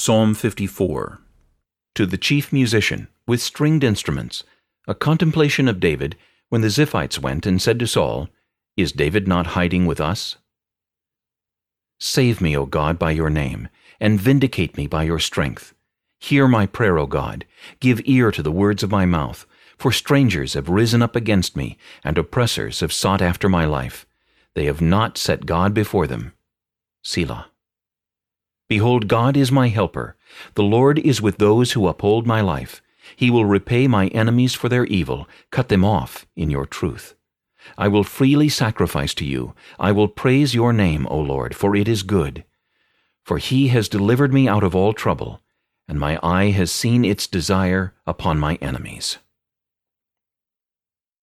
Psalm 54 To the chief musician, with stringed instruments, a contemplation of David, when the Ziphites went and said to Saul, Is David not hiding with us? Save me, O God, by your name, and vindicate me by your strength. Hear my prayer, O God. Give ear to the words of my mouth. For strangers have risen up against me, and oppressors have sought after my life. They have not set God before them. Selah. Behold, God is my helper. The Lord is with those who uphold my life. He will repay my enemies for their evil, cut them off in your truth. I will freely sacrifice to you. I will praise your name, O Lord, for it is good. For he has delivered me out of all trouble, and my eye has seen its desire upon my enemies.